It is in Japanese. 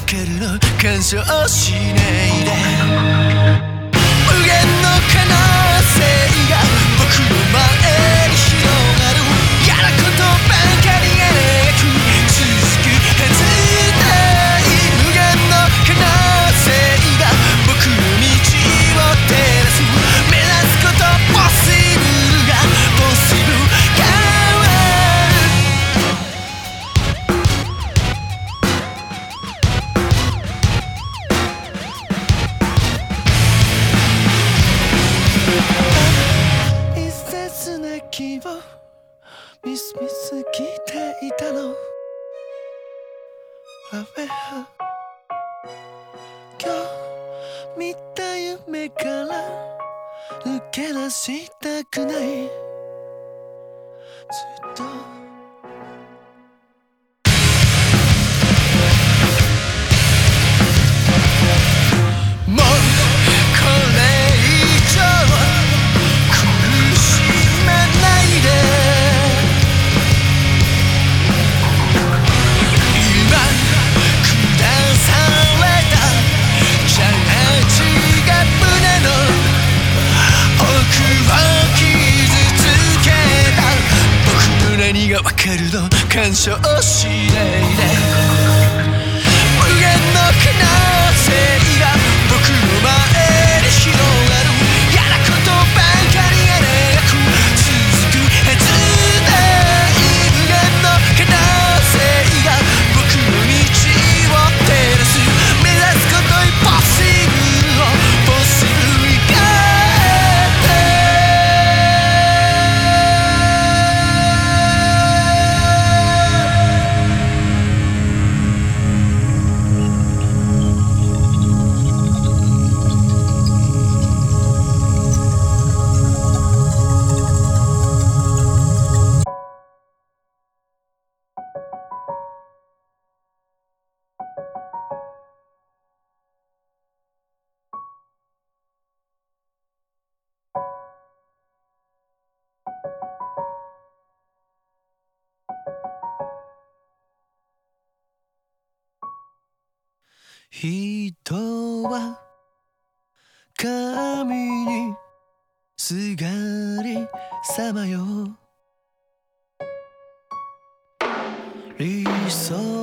がわかる干渉しないで。無限の可能性が僕の前に広がる。やることばかり。は今日見た夢から抜け出したくない。ずっと。わかるの干渉しないで。無限の可能性人は神にすがりさまよ理想。